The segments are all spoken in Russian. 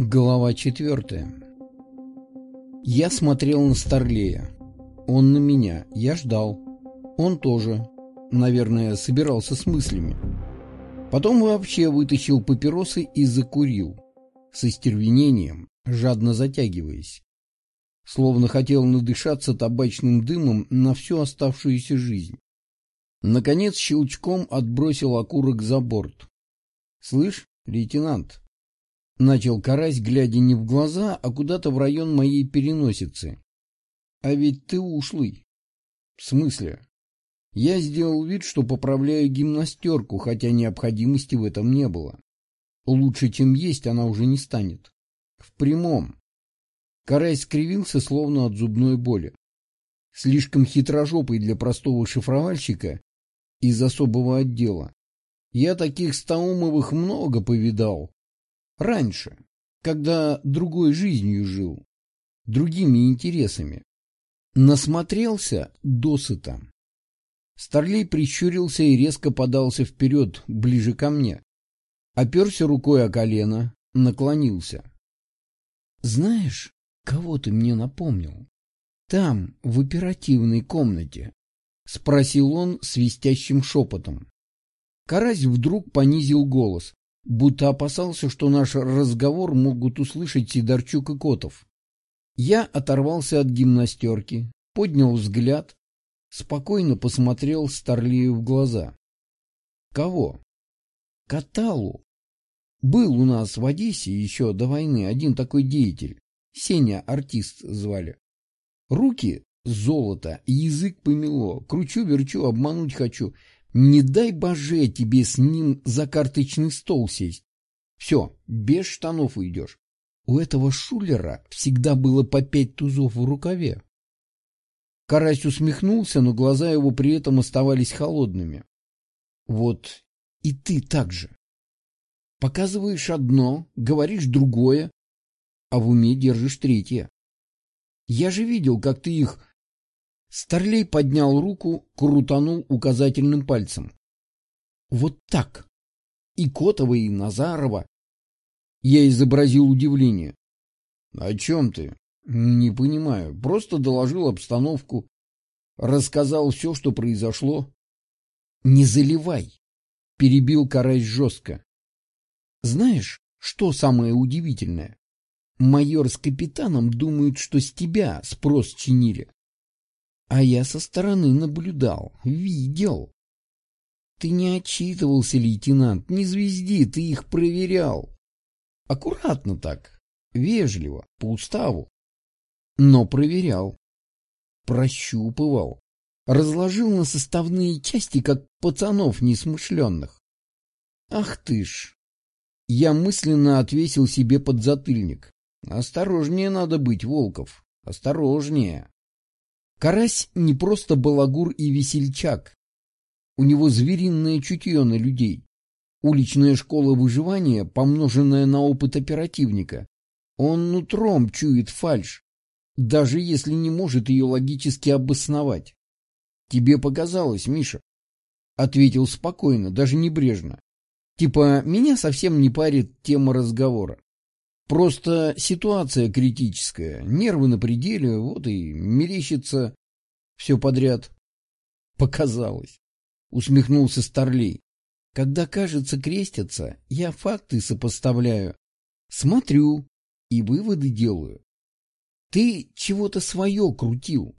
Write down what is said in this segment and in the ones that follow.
Глава четвертая Я смотрел на Старлея. Он на меня. Я ждал. Он тоже. Наверное, собирался с мыслями. Потом вообще вытащил папиросы и закурил. С истервенением, жадно затягиваясь. Словно хотел надышаться табачным дымом на всю оставшуюся жизнь. Наконец щелчком отбросил окурок за борт. — Слышь, лейтенант, — начал карась, глядя не в глаза, а куда-то в район моей переносицы. — А ведь ты ушлый. — В смысле? Я сделал вид, что поправляю гимнастерку, хотя необходимости в этом не было. Лучше, чем есть, она уже не станет. В прямом. Карай скривился, словно от зубной боли. Слишком хитрожопый для простого шифровальщика из особого отдела. Я таких Стаумовых много повидал. Раньше, когда другой жизнью жил, другими интересами. Насмотрелся досыта. Старлей прищурился и резко подался вперед, ближе ко мне. Оперся рукой о колено, наклонился. — Знаешь, кого ты мне напомнил? Там, в оперативной комнате. — спросил он свистящим шепотом. Карась вдруг понизил голос, будто опасался, что наш разговор могут услышать Сидорчук и Котов. Я оторвался от гимнастерки, поднял взгляд, спокойно посмотрел Старлею в глаза. «Кого?» «Каталу. Был у нас в Одессе еще до войны один такой деятель. Сеня артист звали. Руки золото, язык помело, кручу-верчу, обмануть хочу. Не дай боже тебе с ним за карточный стол сесть. Все, без штанов уйдешь. У этого шулера всегда было по пять тузов в рукаве. Карась усмехнулся, но глаза его при этом оставались холодными. Вот и ты так же. Показываешь одно, говоришь другое, а в уме держишь третье. Я же видел, как ты их Старлей поднял руку, крутанул указательным пальцем. Вот так. И Котова, и Назарова. Я изобразил удивление. — О чем ты? — Не понимаю. Просто доложил обстановку. Рассказал все, что произошло. — Не заливай! — перебил Карась жестко. — Знаешь, что самое удивительное? Майор с капитаном думают, что с тебя спрос чинили. А я со стороны наблюдал, видел. Ты не отчитывался, лейтенант, не звезди, ты их проверял. Аккуратно так, вежливо, по уставу. Но проверял, прощупывал, разложил на составные части, как пацанов несмышленных. Ах ты ж! Я мысленно отвесил себе подзатыльник. Осторожнее надо быть, Волков, осторожнее. Карась не просто балагур и весельчак. У него звериное чутье на людей. Уличная школа выживания, помноженная на опыт оперативника. Он нутром чует фальшь, даже если не может ее логически обосновать. «Тебе показалось, Миша», — ответил спокойно, даже небрежно. Типа, меня совсем не парит тема разговора. Просто ситуация критическая, нервы на пределе, вот и мерещится все подряд. Показалось. Усмехнулся Старлей. Когда, кажется, крестятся, я факты сопоставляю. Смотрю и выводы делаю. Ты чего-то свое крутил.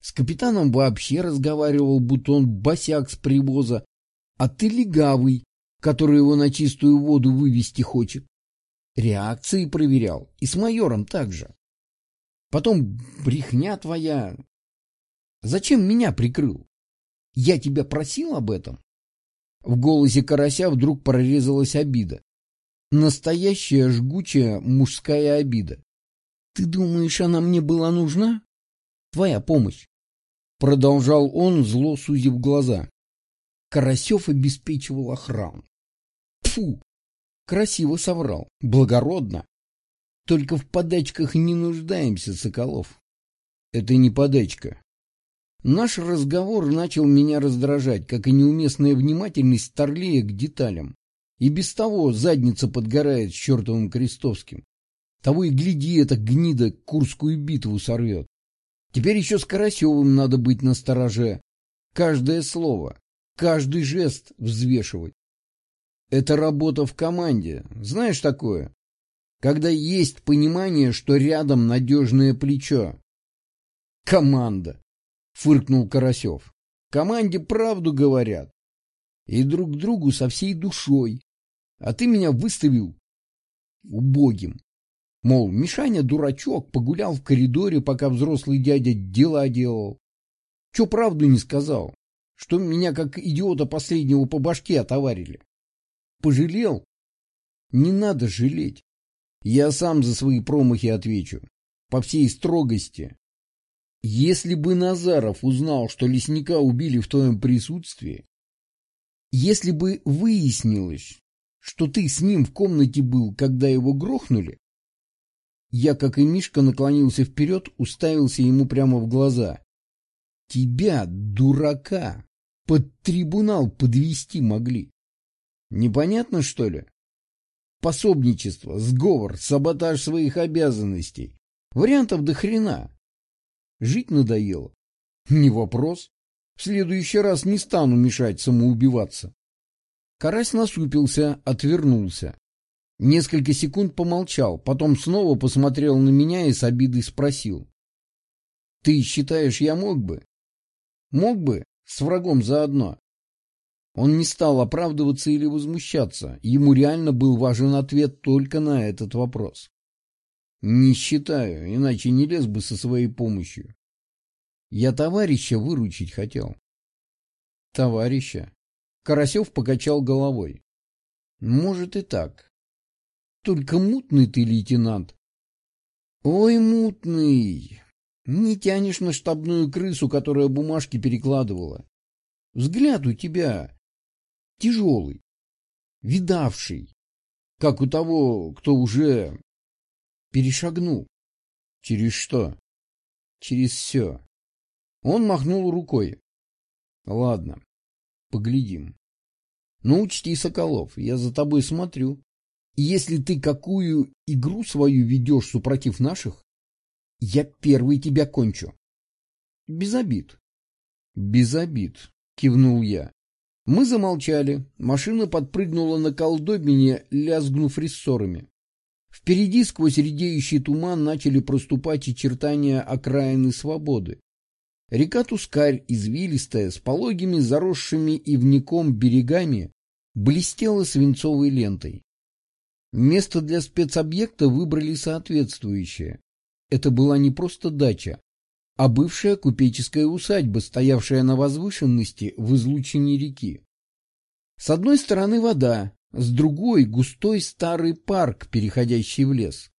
С капитаном вообще разговаривал, будто он босяк с привоза, а ты легавый, который его на чистую воду вывести хочет. Реакции проверял. И с майором также. Потом брехня твоя. Зачем меня прикрыл? Я тебя просил об этом? В голосе карася вдруг прорезалась обида. Настоящая жгучая мужская обида. Ты думаешь, она мне была нужна? Твоя помощь. Продолжал он, зло сузив глаза. Карасев обеспечивал охрану. Фу, Красиво соврал. Благородно. Только в подачках не нуждаемся, Соколов. Это не подачка. Наш разговор начал меня раздражать, как и неуместная внимательность Старлея к деталям. И без того задница подгорает с чертовым Крестовским. Того и гляди, эта гнида Курскую битву сорвет. Теперь еще с Карасевым надо быть настороже. Каждое слово, каждый жест взвешивать. Это работа в команде. Знаешь такое? Когда есть понимание, что рядом надежное плечо. Команда, фыркнул Карасев. Команде правду говорят. И друг другу со всей душой. А ты меня выставил убогим. Мол, Мишаня дурачок, погулял в коридоре, пока взрослый дядя дела делал. Че правду не сказал? Что меня как идиота последнего по башке отоварили. Пожалел? Не надо жалеть. Я сам за свои промахи отвечу. По всей строгости. Если бы Назаров узнал, что лесника убили в твоем присутствии, если бы выяснилось, что ты с ним в комнате был, когда его грохнули, я, как и Мишка, наклонился вперед, уставился ему прямо в глаза. Тебя, дурака, под трибунал подвести могли. Непонятно, что ли? Пособничество, сговор, саботаж своих обязанностей. Вариантов до хрена. Жить надоело. Не вопрос. В следующий раз не стану мешать самоубиваться. Карась насупился, отвернулся. Несколько секунд помолчал, потом снова посмотрел на меня и с обидой спросил. — Ты считаешь, я мог бы? — Мог бы, с врагом заодно. Он не стал оправдываться или возмущаться. Ему реально был важен ответ только на этот вопрос. Не считаю, иначе не лез бы со своей помощью. Я товарища выручить хотел. Товарища? Карасев покачал головой. Может и так. Только мутный ты, лейтенант. Ой, мутный. Не тянешь на штабную крысу, которая бумажки перекладывала. Взгляд у тебя тяжелый, видавший, как у того, кто уже перешагнул. Через что? Через все. Он махнул рукой. Ладно, поглядим. Но учти, Соколов, я за тобой смотрю. И если ты какую игру свою ведешь супротив наших, я первый тебя кончу. Без обид. Без обид, кивнул я. Мы замолчали. Машина подпрыгнула на колдобине, лязгнув рессорами. Впереди сквозь редеющий туман начали проступать очертания окраины свободы. Река Тускарь, извилистая, с пологими заросшими ивником берегами, блестела свинцовой лентой. Место для спецобъекта выбрали соответствующее. Это была не просто дача, а бывшая купеческая усадьба, стоявшая на возвышенности в излучине реки. С одной стороны вода, с другой густой старый парк, переходящий в лес.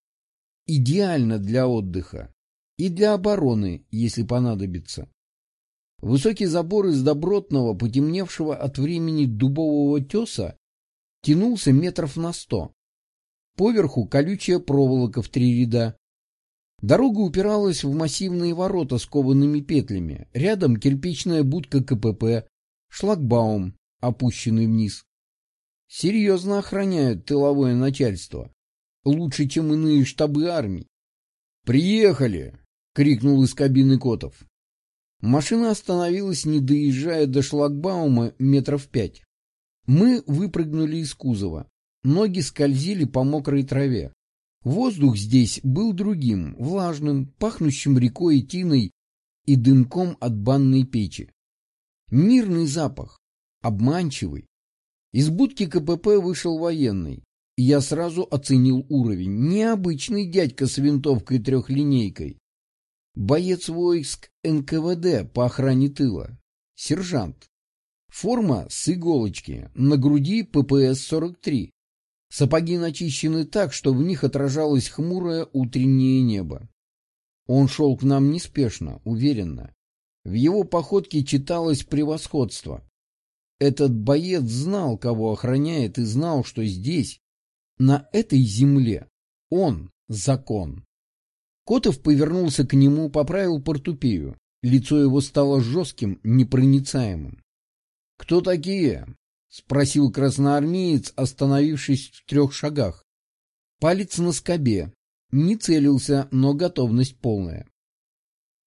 Идеально для отдыха и для обороны, если понадобится. Высокий забор из добротного, потемневшего от времени дубового теса тянулся метров на сто. Поверху колючая проволока в три ряда, Дорога упиралась в массивные ворота с коваными петлями. Рядом кирпичная будка КПП, шлагбаум, опущенный вниз. Серьезно охраняют тыловое начальство. Лучше, чем иные штабы армий. «Приехали!» — крикнул из кабины Котов. Машина остановилась, не доезжая до шлагбаума метров пять. Мы выпрыгнули из кузова. Ноги скользили по мокрой траве. Воздух здесь был другим, влажным, пахнущим рекой и тиной и дымком от банной печи. Мирный запах, обманчивый. Из будки КПП вышел военный, и я сразу оценил уровень. Необычный дядька с винтовкой трехлинейкой. Боец войск НКВД по охране тыла. Сержант. Форма с иголочки, на груди ППС-43. Сапоги начищены так, что в них отражалось хмурое утреннее небо. Он шел к нам неспешно, уверенно. В его походке читалось превосходство. Этот боец знал, кого охраняет, и знал, что здесь, на этой земле, он — закон. Котов повернулся к нему, поправил портупею. Лицо его стало жестким, непроницаемым. — Кто такие? — спросил красноармеец, остановившись в трех шагах. Палец на скобе. Не целился, но готовность полная.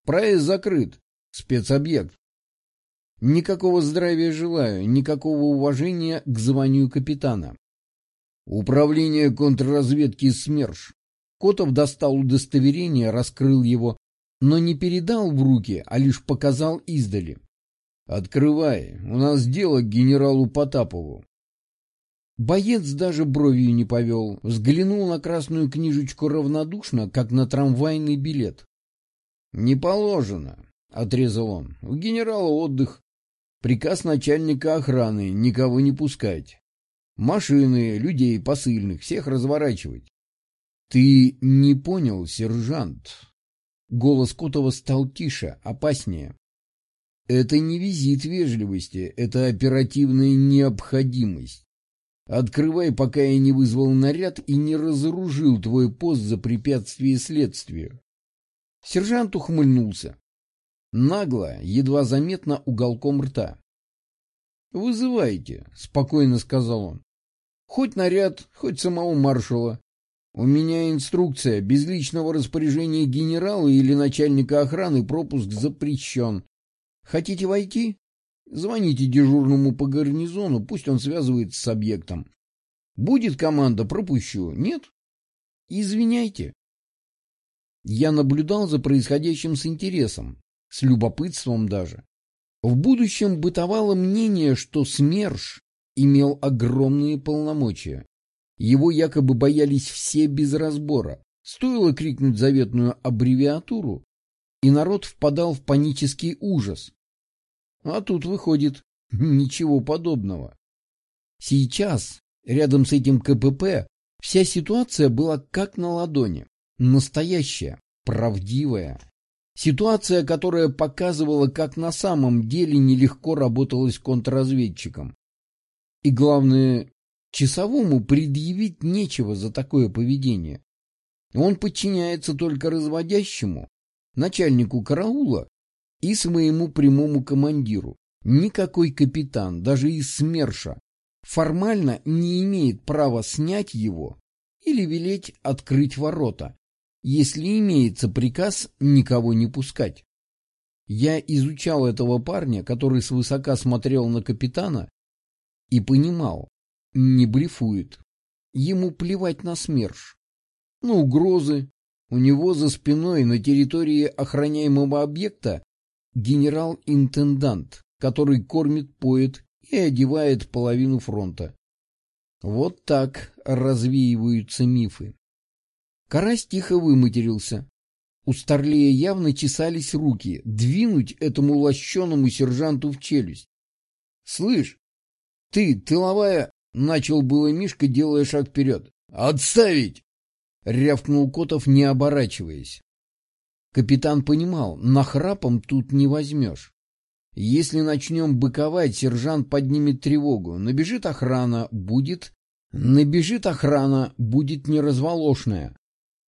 Проезд закрыт. Спецобъект. Никакого здравия желаю, никакого уважения к званию капитана. Управление контрразведки СМЕРШ. Котов достал удостоверение, раскрыл его, но не передал в руки, а лишь показал издали. «Открывай, у нас дело к генералу Потапову». Боец даже бровью не повел, взглянул на красную книжечку равнодушно, как на трамвайный билет. «Не положено», — отрезал он. «У генерала отдых. Приказ начальника охраны — никого не пускать. Машины, людей, посыльных, всех разворачивать. «Ты не понял, сержант?» Голос Котова стал тише, опаснее. «Это не визит вежливости, это оперативная необходимость. Открывай, пока я не вызвал наряд и не разоружил твой пост за препятствие следствию». Сержант ухмыльнулся. Нагло, едва заметно уголком рта. «Вызывайте», — спокойно сказал он. «Хоть наряд, хоть самого маршала. У меня инструкция, без личного распоряжения генерала или начальника охраны пропуск запрещен. Хотите войти? Звоните дежурному по гарнизону, пусть он связывается с объектом. Будет команда, пропущу. Нет? Извиняйте. Я наблюдал за происходящим с интересом, с любопытством даже. В будущем бытовало мнение, что СМЕРШ имел огромные полномочия. Его якобы боялись все без разбора. Стоило крикнуть заветную аббревиатуру, и народ впадал в панический ужас. А тут выходит ничего подобного. Сейчас, рядом с этим КПП, вся ситуация была как на ладони. Настоящая, правдивая. Ситуация, которая показывала, как на самом деле нелегко работалось контрразведчикам. И главное, Часовому предъявить нечего за такое поведение. Он подчиняется только разводящему, начальнику караула и своему прямому командиру. Никакой капитан, даже из СМЕРШа, формально не имеет права снять его или велеть открыть ворота, если имеется приказ никого не пускать. Я изучал этого парня, который свысока смотрел на капитана, и понимал, не блефует. Ему плевать на СМЕРШ. На угрозы. У него за спиной на территории охраняемого объекта генерал-интендант, который кормит, поет и одевает половину фронта. Вот так развеиваются мифы. Карась тихо выматерился. У Старлея явно чесались руки двинуть этому лощеному сержанту в челюсть. — Слышь, ты, тыловая Начал было Мишка, делая шаг вперед. «Отставить!» — рявкнул Котов, не оборачиваясь. Капитан понимал, нахрапом тут не возьмешь. Если начнем быковать, сержант поднимет тревогу. Набежит охрана, будет... Набежит охрана, будет неразволошная.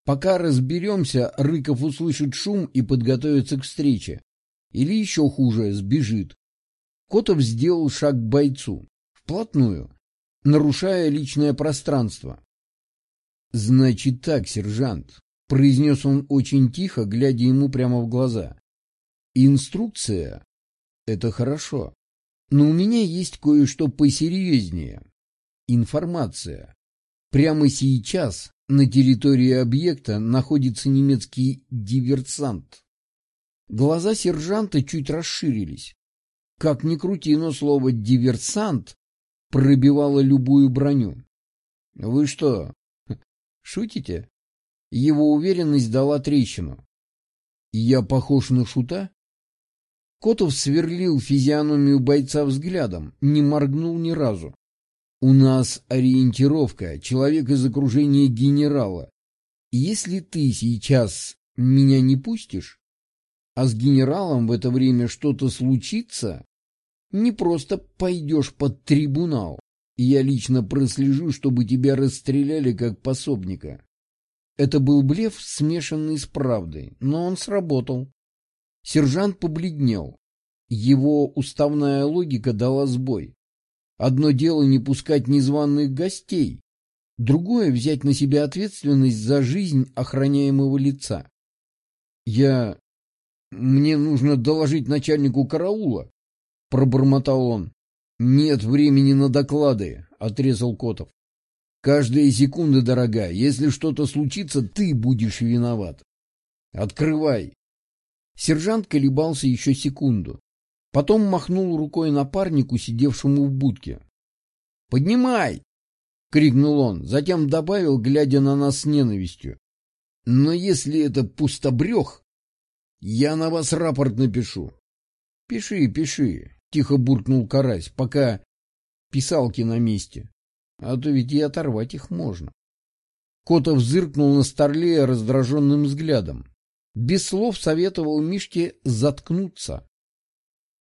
Пока разберемся, Рыков услышит шум и подготовится к встрече. Или еще хуже, сбежит. Котов сделал шаг к бойцу. Вплотную нарушая личное пространство. «Значит так, сержант», — произнес он очень тихо, глядя ему прямо в глаза. «Инструкция — это хорошо, но у меня есть кое-что посерьезнее. Информация. Прямо сейчас на территории объекта находится немецкий диверсант». Глаза сержанта чуть расширились. Как ни крути, но слово «диверсант» пробивала любую броню. «Вы что, шутите?» Его уверенность дала трещину. «Я похож на шута?» Котов сверлил физиономию бойца взглядом, не моргнул ни разу. «У нас ориентировка, человек из окружения генерала. Если ты сейчас меня не пустишь, а с генералом в это время что-то случится, не просто пойдешь под трибунал. Я лично прослежу, чтобы тебя расстреляли как пособника. Это был блеф, смешанный с правдой, но он сработал. Сержант побледнел. Его уставная логика дала сбой. Одно дело не пускать незваных гостей, Другое — взять на себя ответственность за жизнь охраняемого лица. Я... Мне нужно доложить начальнику караула, — пробормотал он. Нет времени на доклады, — отрезал Котов. Каждая секунда дорога. Если что-то случится, ты будешь виноват. Открывай. Сержант колебался еще секунду. Потом махнул рукой напарнику, сидевшему в будке. «Поднимай!» — крикнул он, затем добавил, глядя на нас с ненавистью. «Но если это пустобрех, я на вас рапорт напишу». «Пиши, пиши», — тихо буркнул Карась, пока писалки на месте. А то ведь и оторвать их можно. Котов зыркнул на Старлея раздраженным взглядом. Без слов советовал Мишке заткнуться.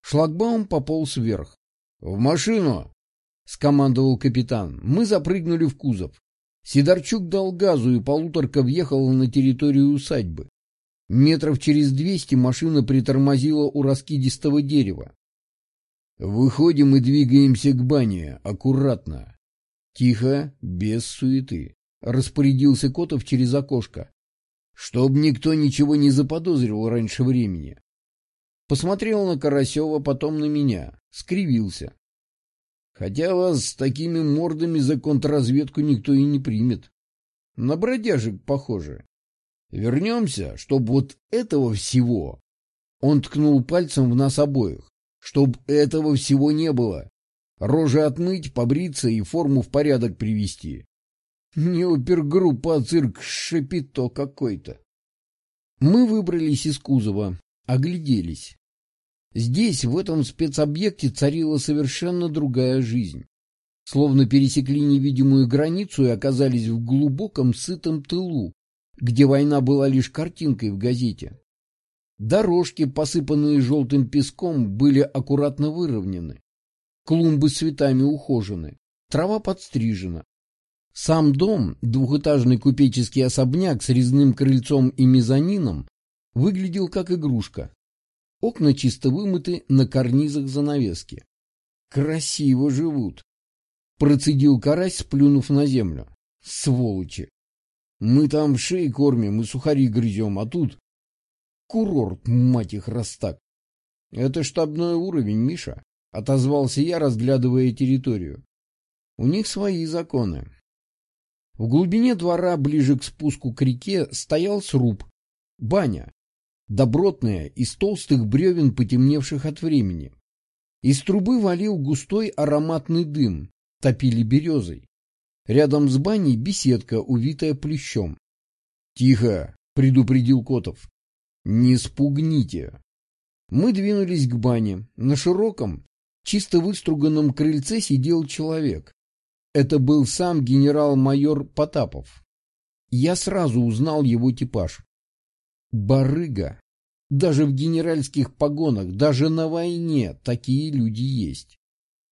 Шлагбаум пополз вверх. — В машину! — скомандовал капитан. Мы запрыгнули в кузов. Сидорчук дал газу, и полуторка въехала на территорию усадьбы. Метров через двести машина притормозила у раскидистого дерева. «Выходим и двигаемся к бане, аккуратно. Тихо, без суеты», — распорядился Котов через окошко. «Чтоб никто ничего не заподозрил раньше времени». Посмотрел на Карасева, потом на меня, скривился. Хотя вас с такими мордами за контрразведку никто и не примет. На бродяжек похоже. Вернемся, чтоб вот этого всего... Он ткнул пальцем в нас обоих. Чтоб этого всего не было. Рожи отмыть, побриться и форму в порядок привести. Не опергруппа, а цирк шапито какой-то. Мы выбрались из кузова, огляделись. Здесь, в этом спецобъекте, царила совершенно другая жизнь. Словно пересекли невидимую границу и оказались в глубоком сытом тылу, где война была лишь картинкой в газете. Дорожки, посыпанные желтым песком, были аккуратно выровнены. Клумбы с цветами ухожены, трава подстрижена. Сам дом, двухэтажный купеческий особняк с резным крыльцом и мезонином, выглядел как игрушка. Окна чисто вымыты, на карнизах занавески. Красиво живут. Процедил карась, сплюнув на землю. Сволочи. Мы там шеи кормим и сухари грызем, а тут... Курорт, мать их, раз так. Это штабной уровень, Миша, — отозвался я, разглядывая территорию. У них свои законы. В глубине двора, ближе к спуску к реке, стоял сруб, баня, добротная, из толстых бревен, потемневших от времени. Из трубы валил густой ароматный дым, топили березой. Рядом с баней беседка, увитая плющом. — Тихо! — предупредил Котов. — Не спугните! Мы двинулись к бане. На широком, чисто выструганном крыльце сидел человек. Это был сам генерал-майор Потапов. Я сразу узнал его типаж. Барыга. Даже в генеральских погонах, даже на войне такие люди есть.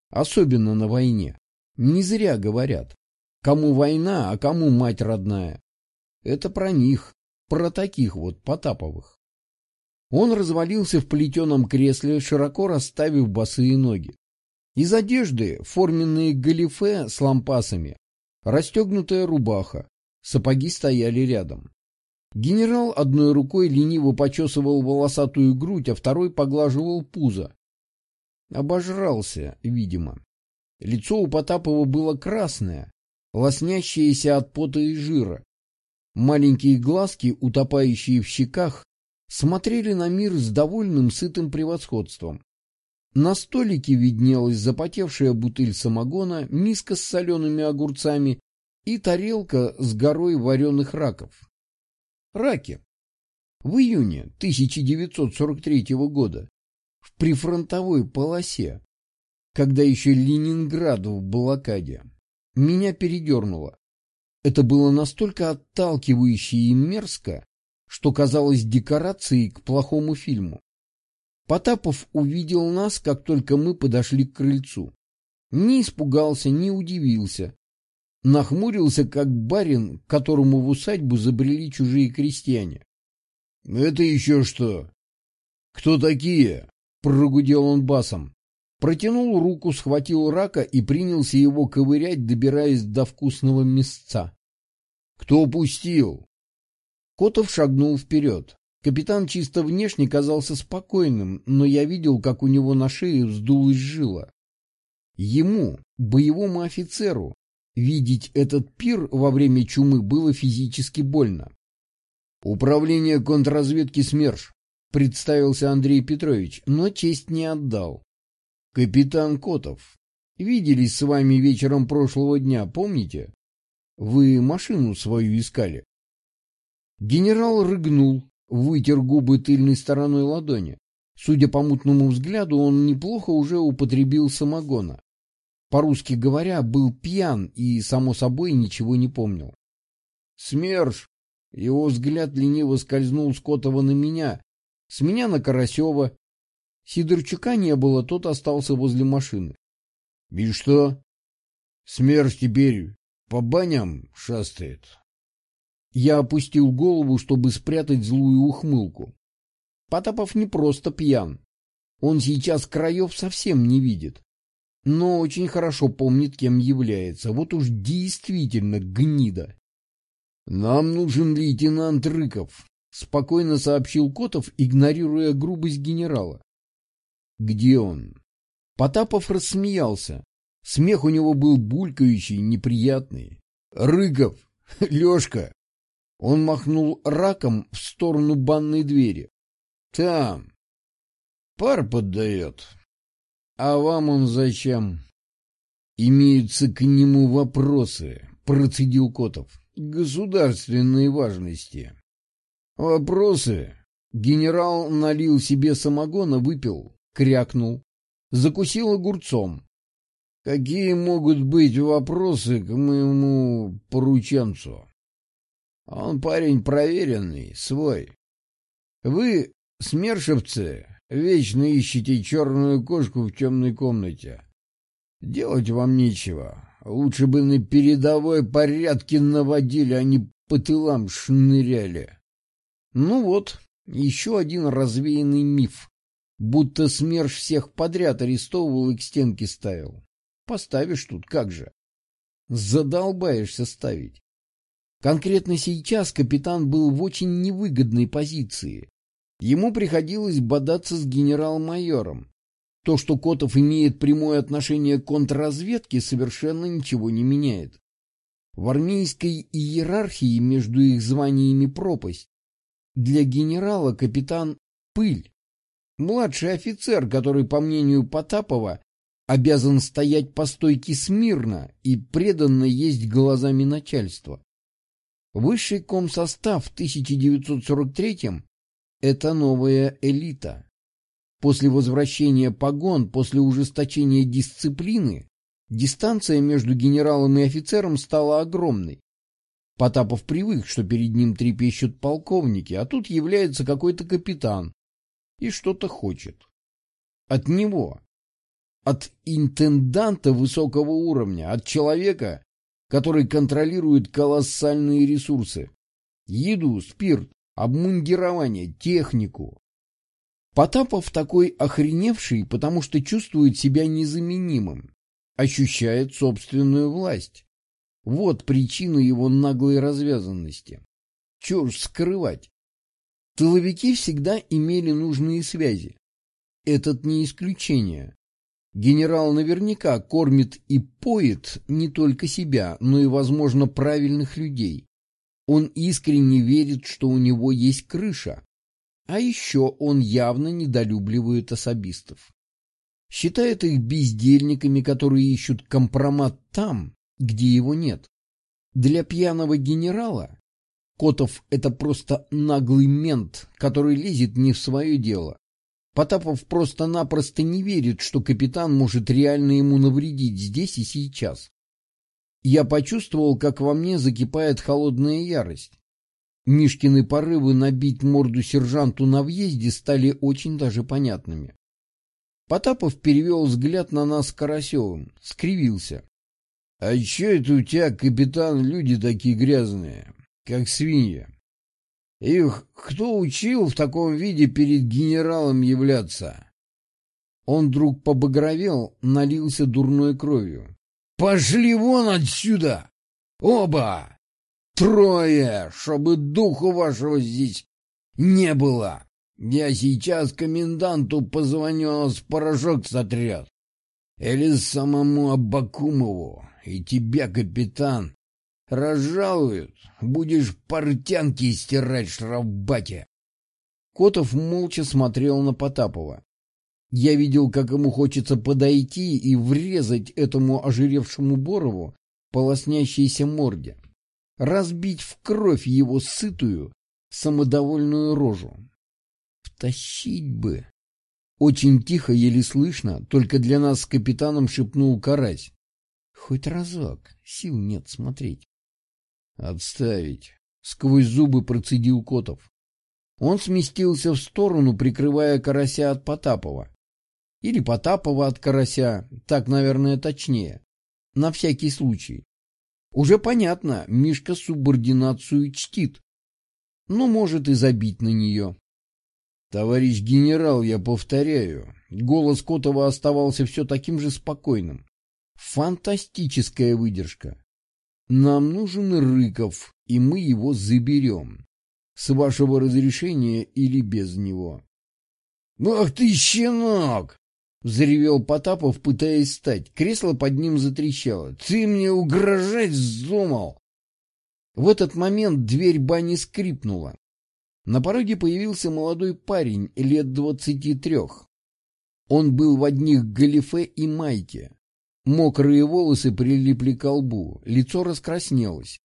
Особенно на войне. Не зря говорят. Кому война, а кому мать родная. Это про них, про таких вот Потаповых. Он развалился в плетеном кресле, широко расставив босые ноги. Из одежды форменные галифе с лампасами, расстегнутая рубаха, сапоги стояли рядом. Генерал одной рукой лениво почесывал волосатую грудь, а второй поглаживал пузо. Обожрался, видимо. Лицо у Потапова было красное, лоснящееся от пота и жира. Маленькие глазки, утопающие в щеках, смотрели на мир с довольным сытым превосходством. На столике виднелась запотевшая бутыль самогона, миска с солеными огурцами и тарелка с горой вареных раков. Раки. В июне 1943 года в прифронтовой полосе, когда еще Ленинград в блокаде, меня передернуло. Это было настолько отталкивающе и мерзко, что казалось декорацией к плохому фильму. Потапов увидел нас, как только мы подошли к крыльцу. Не испугался, не удивился, Нахмурился, как барин, которому в усадьбу забрели чужие крестьяне. — Это еще что? — Кто такие? — прогудел он басом. Протянул руку, схватил рака и принялся его ковырять, добираясь до вкусного мясца. «Кто пустил?» Котов шагнул вперед. Капитан чисто внешне казался спокойным, но я видел, как у него на шее вздулась жила. Ему, боевому офицеру, видеть этот пир во время чумы было физически больно. «Управление контрразведки СМЕРШ», — представился Андрей Петрович, но честь не отдал. «Капитан Котов, виделись с вами вечером прошлого дня, помните? Вы машину свою искали». Генерал рыгнул, вытер губы тыльной стороной ладони. Судя по мутному взгляду, он неплохо уже употребил самогона. По-русски говоря, был пьян и, само собой, ничего не помнил. «СМЕРШ!» Его взгляд лениво скользнул с Котова на меня, с меня на Карасева. Сидорчука не было, тот остался возле машины. — И что? СМЕРШ теперь по баням шастает. Я опустил голову, чтобы спрятать злую ухмылку. Потапов не просто пьян. Он сейчас краев совсем не видит. Но очень хорошо помнит, кем является. Вот уж действительно гнида. «Нам нужен лейтенант Рыков», — спокойно сообщил Котов, игнорируя грубость генерала. «Где он?» Потапов рассмеялся. Смех у него был булькающий, неприятный. «Рыков! Лешка! Он махнул раком в сторону банной двери. «Там. Пар поддает. А вам он зачем?» «Имеются к нему вопросы», — процедил Котов. «Государственной важности». «Вопросы?» Генерал налил себе самогона, выпил, крякнул, закусил огурцом. «Какие могут быть вопросы к моему порученцу?» Он парень проверенный, свой. Вы, смершевцы, вечно ищете черную кошку в темной комнате. Делать вам нечего. Лучше бы на передовой порядке наводили, а не по тылам шныряли. Ну вот, еще один развеянный миф. Будто СМЕРШ всех подряд арестовывал и к стенке ставил. Поставишь тут, как же. Задолбаешься ставить. Конкретно сейчас капитан был в очень невыгодной позиции. Ему приходилось бодаться с генерал-майором. То, что Котов имеет прямое отношение к контрразведке, совершенно ничего не меняет. В армейской иерархии между их званиями пропасть. Для генерала капитан — пыль. Младший офицер, который, по мнению Потапова, обязан стоять по стойке смирно и преданно есть глазами начальства. Высший комсостав в 1943-м – это новая элита. После возвращения погон, после ужесточения дисциплины, дистанция между генералом и офицером стала огромной. Потапов привык, что перед ним трепещут полковники, а тут является какой-то капитан и что-то хочет. От него, от интенданта высокого уровня, от человека, который контролирует колоссальные ресурсы. Еду, спирт, обмундирование, технику. Потапов такой охреневший, потому что чувствует себя незаменимым, ощущает собственную власть. Вот причина его наглой развязанности. Чего ж скрывать? Тыловики всегда имели нужные связи. Этот не исключение. Генерал наверняка кормит и поет не только себя, но и, возможно, правильных людей. Он искренне верит, что у него есть крыша. А еще он явно недолюбливает особистов. Считает их бездельниками, которые ищут компромат там, где его нет. Для пьяного генерала Котов — это просто наглый мент, который лезет не в свое дело. Потапов просто-напросто не верит, что капитан может реально ему навредить здесь и сейчас. Я почувствовал, как во мне закипает холодная ярость. Мишкины порывы набить морду сержанту на въезде стали очень даже понятными. Потапов перевел взгляд на нас с Карасевым, скривился. — А че это у тебя, капитан, люди такие грязные, как свинья? Их кто учил в таком виде перед генералом являться? Он вдруг побагровел, налился дурной кровью. «Пошли вон отсюда! Оба! Трое, чтобы духу вашего здесь не было! Я сейчас коменданту позвоню, с порошок сотрет. Или самому Абакумову, и тебя, капитан, разжалуют, будешь портянки стирать штрафбате. Котов молча смотрел на Потапова. Я видел, как ему хочется подойти и врезать этому ожиревшему Борову по лоснящейся морде, разбить в кровь его сытую, самодовольную рожу. Втащить бы. Очень тихо, еле слышно, только для нас с капитаном шепнул карась. Хоть разок, сил нет смотреть. Отставить. Сквозь зубы процедил Котов. Он сместился в сторону, прикрывая карася от Потапова. Или Потапова от карася, так, наверное, точнее. На всякий случай. Уже понятно, Мишка субординацию чтит. Но может и забить на нее. Товарищ генерал, я повторяю, голос Котова оставался все таким же спокойным. Фантастическая выдержка. Нам нужен Рыков, и мы его заберем. С вашего разрешения или без него. «Ах ты, щенок!» — взревел Потапов, пытаясь встать. Кресло под ним затрещало. «Ты мне угрожать вздумал!» В этот момент дверь бани скрипнула. На пороге появился молодой парень лет двадцати трех. Он был в одних галифе и майке. Мокрые волосы прилипли к лбу, лицо раскраснелось.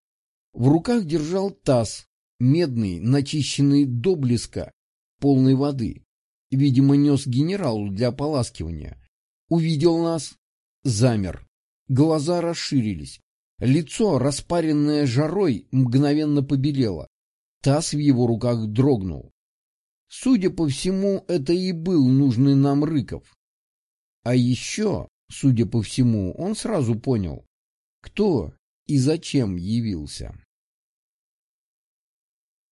В руках держал таз, медный, начищенный до блеска, полной воды. Видимо, нес генералу для ополаскивания. Увидел нас, замер. Глаза расширились. Лицо, распаренное жарой, мгновенно побелело. Таз в его руках дрогнул. Судя по всему, это и был нужный нам Рыков. А еще, судя по всему, он сразу понял, кто и зачем явился.